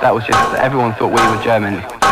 That was just everyone thought we were German.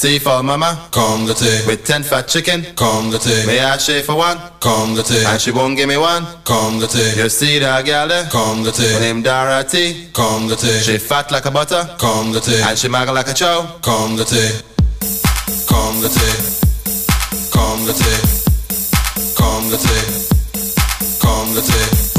C for mama, conga tea. With ten fat chicken, conga tea. May I shave for one, conga tea. And she won't give me one, conga tea. You see that gal there, conga tea. Her name Dorothy, conga tea. She fat like a butter, conga tea. And she maggle like a chow, conga tea. Conga tea. Conga tea. Conga tea. Conga tea.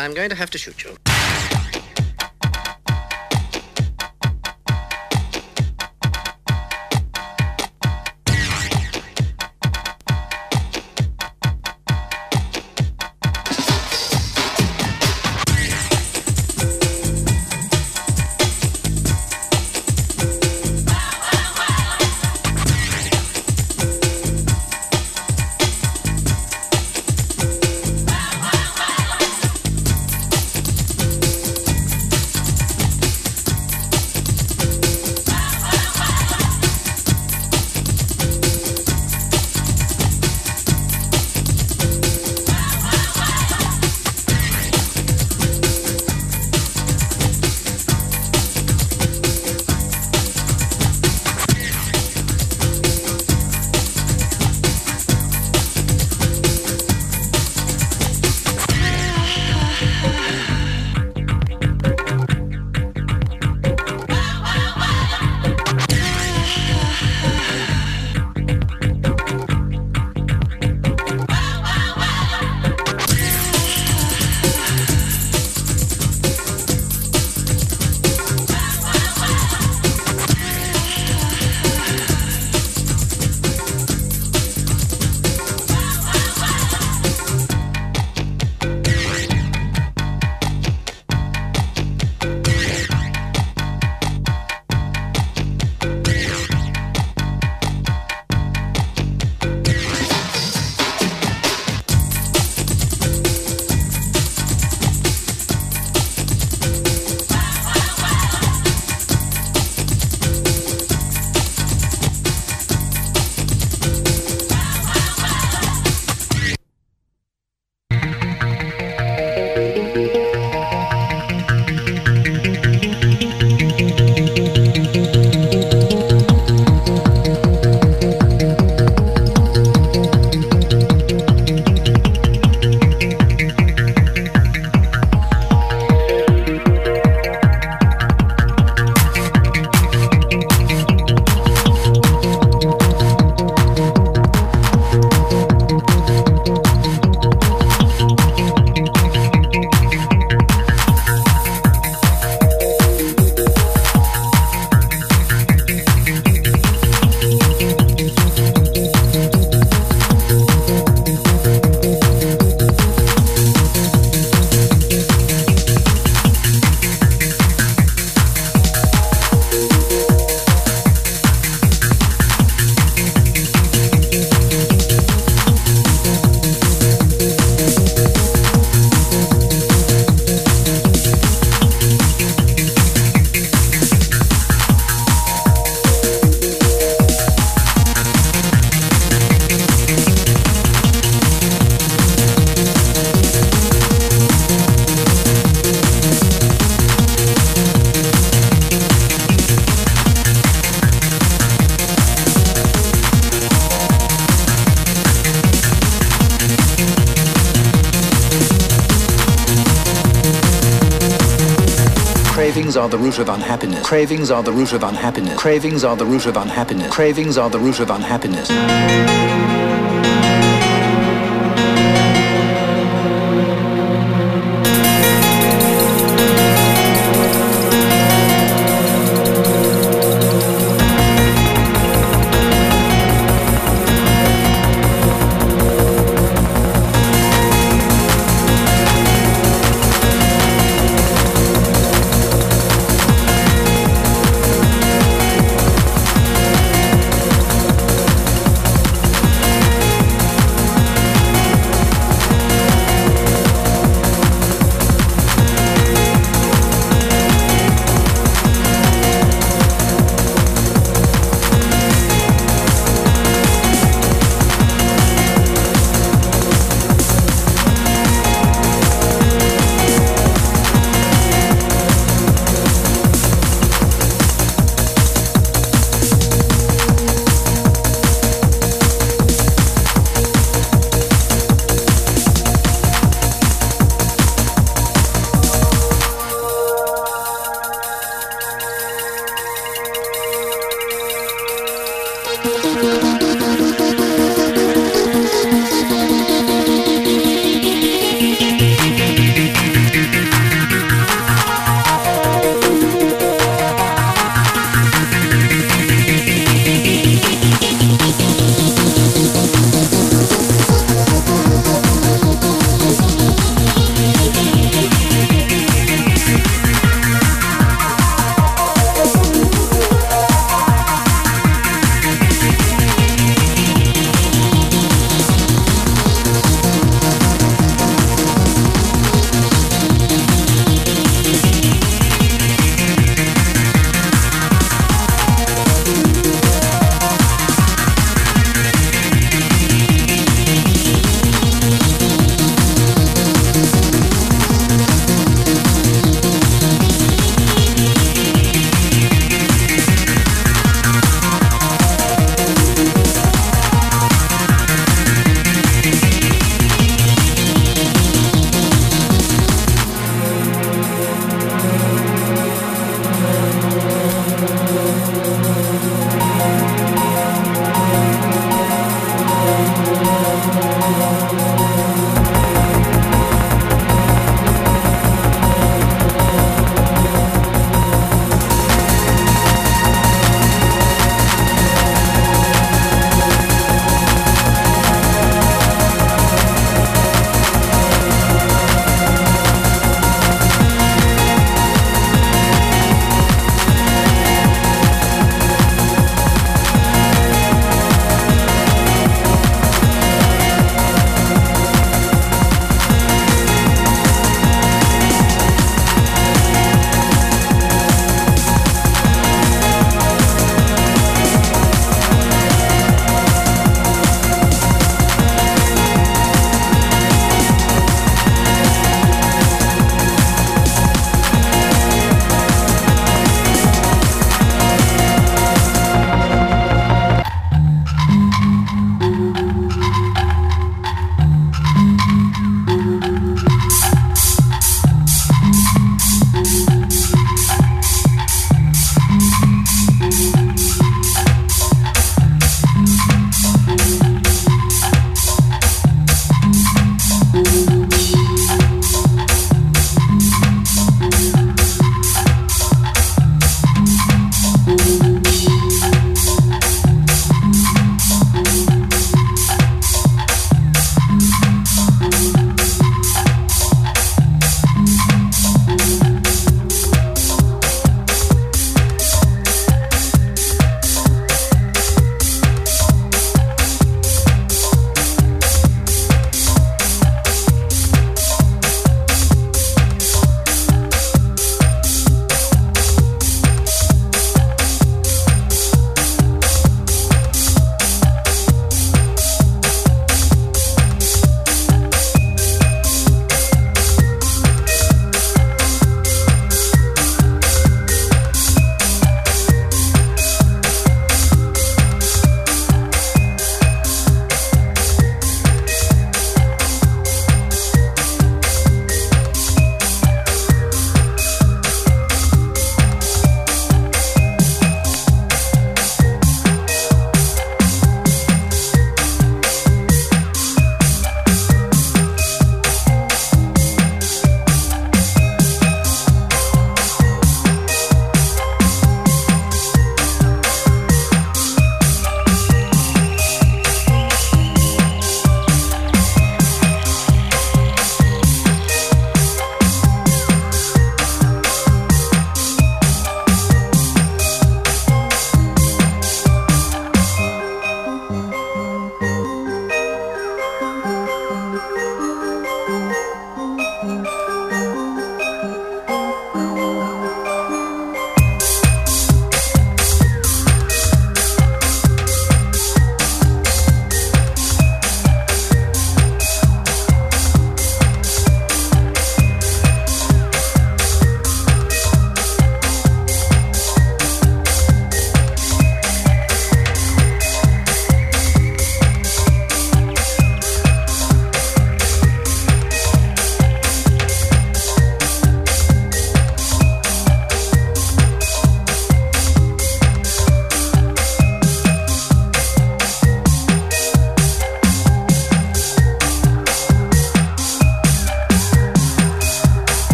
I'm going to have to shoot you. Unhappiness. Cravings are the root of unhappiness. Cravings are the root of unhappiness. Cravings are the root of unhappiness.